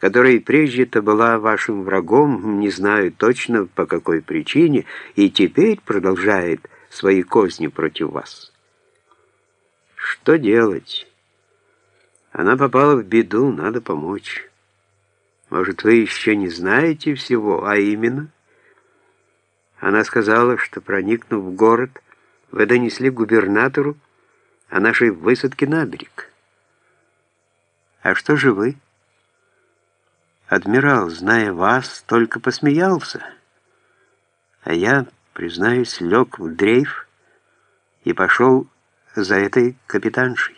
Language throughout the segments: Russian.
которая прежде-то была вашим врагом, не знаю точно по какой причине, и теперь продолжает свои козни против вас. Что делать? Она попала в беду, надо помочь. Может, вы еще не знаете всего, а именно? Она сказала, что, проникнув в город, вы донесли губернатору о нашей высадке на берег. А что же вы? Адмирал, зная вас, только посмеялся. А я, признаюсь, лег в дрейф и пошел за этой капитаншей.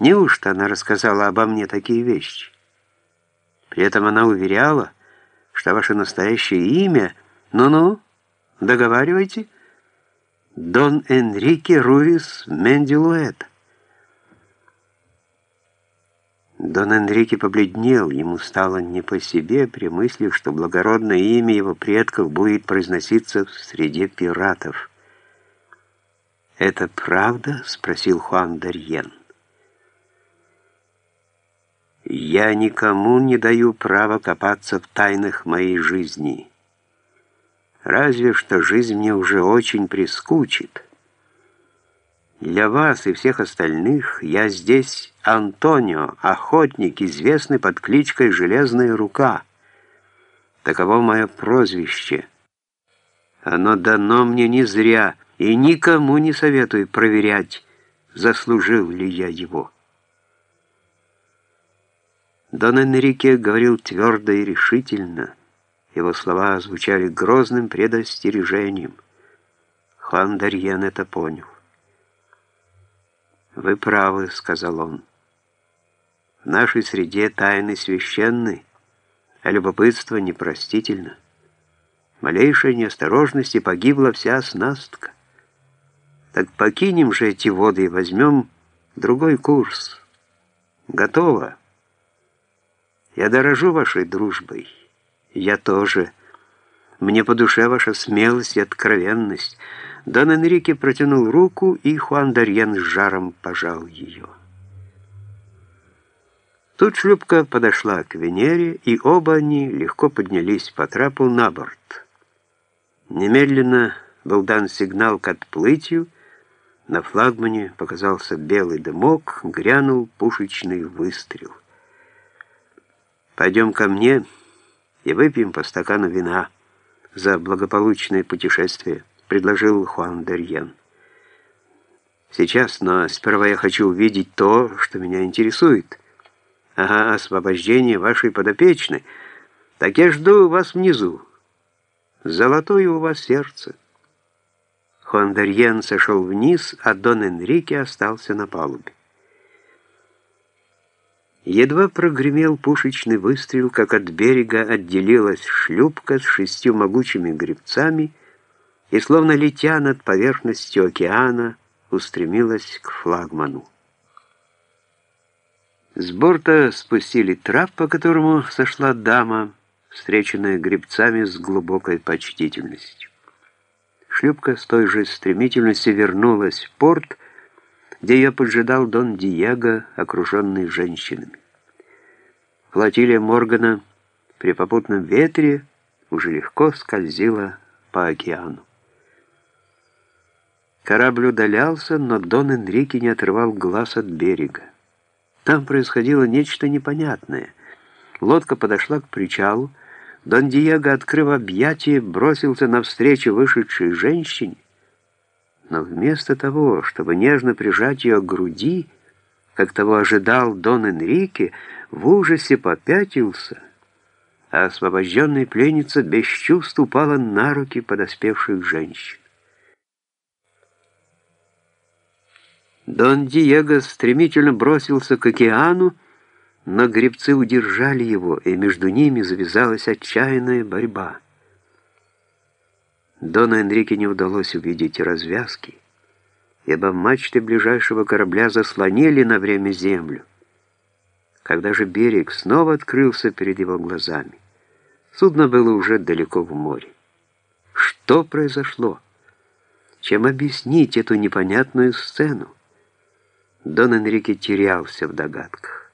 Неужто она рассказала обо мне такие вещи? При этом она уверяла, что ваше настоящее имя... Ну-ну, договаривайте. Дон Энрике Руис Мендилуэт. Дон Энрике побледнел, ему стало не по себе при мысли, что благородное имя его предков будет произноситься в среде пиратов. «Это правда?» — спросил Хуан Дарьен. «Я никому не даю права копаться в тайнах моей жизни. Разве что жизнь мне уже очень прискучит». Для вас и всех остальных я здесь Антонио, охотник, известный под кличкой «Железная рука». Таково мое прозвище. Оно дано мне не зря, и никому не советую проверять, заслужил ли я его. Дон Энрике говорил твердо и решительно. Его слова звучали грозным предостережением. Хуан Дарьен это понял. «Вы правы», — сказал он. «В нашей среде тайны священны, а любопытство непростительно. Малейшая неосторожность и погибла вся оснастка. Так покинем же эти воды и возьмем другой курс. Готово. Я дорожу вашей дружбой. Я тоже. Мне по душе ваша смелость и откровенность». Дон Энрике протянул руку, и Хуан Дарьен с жаром пожал ее. Тут шлюпка подошла к Венере, и оба они легко поднялись по трапу на борт. Немедленно был дан сигнал к отплытию, на флагмане показался белый дымок, грянул пушечный выстрел. «Пойдем ко мне и выпьем по стакану вина за благополучное путешествие» предложил Хуан Дерьен. «Сейчас, но сперва я хочу увидеть то, что меня интересует. Ага, освобождение вашей подопечной. Так я жду вас внизу. Золотое у вас сердце». Хуан Дерьен сошел вниз, а Дон Энрике остался на палубе. Едва прогремел пушечный выстрел, как от берега отделилась шлюпка с шестью могучими гребцами — и, словно летя над поверхностью океана, устремилась к флагману. С борта спустили трап, по которому сошла дама, встреченная гребцами с глубокой почтительностью. Шлюпка с той же стремительностью вернулась в порт, где ее поджидал Дон Диего, окруженный женщинами. Флотилия Моргана при попутном ветре уже легко скользила по океану. Корабль удалялся, но Дон Энрике не отрывал глаз от берега. Там происходило нечто непонятное. Лодка подошла к причалу. Дон Диего, открыв объятие, бросился навстречу вышедшей женщине. Но вместо того, чтобы нежно прижать ее к груди, как того ожидал Дон Энрике, в ужасе попятился, а освобожденная пленница без чувств упала на руки подоспевших женщин. Дон Диего стремительно бросился к океану, но гребцы удержали его, и между ними завязалась отчаянная борьба. Дону Энрике не удалось увидеть развязки, ибо мачты ближайшего корабля заслонили на время землю. Когда же берег снова открылся перед его глазами, судно было уже далеко в море. Что произошло? Чем объяснить эту непонятную сцену? Дон Энрике терялся в догадках.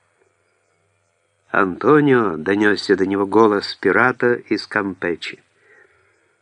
«Антонио!» — донесся до него голос пирата из Кампечи.